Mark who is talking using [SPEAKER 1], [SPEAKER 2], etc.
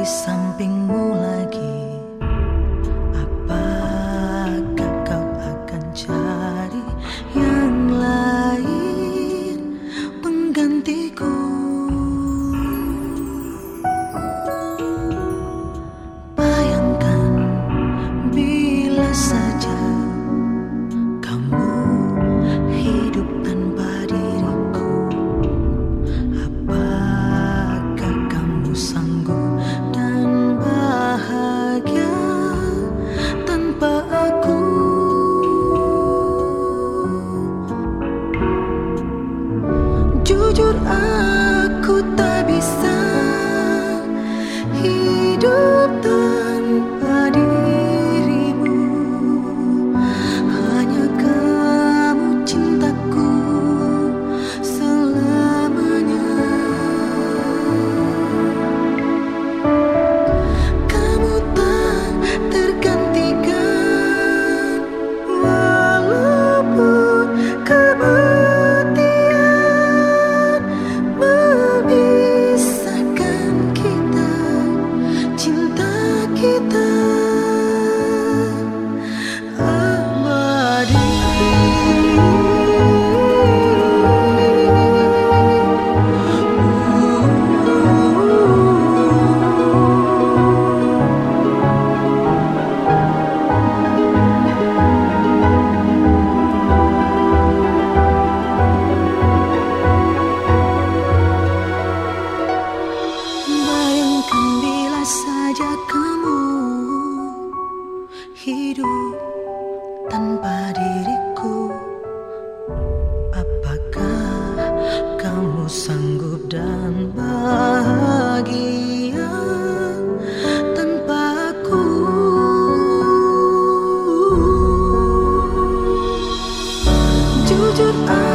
[SPEAKER 1] di sampingmu lagi Jujur dan bahagia tanpa aku Jujur aku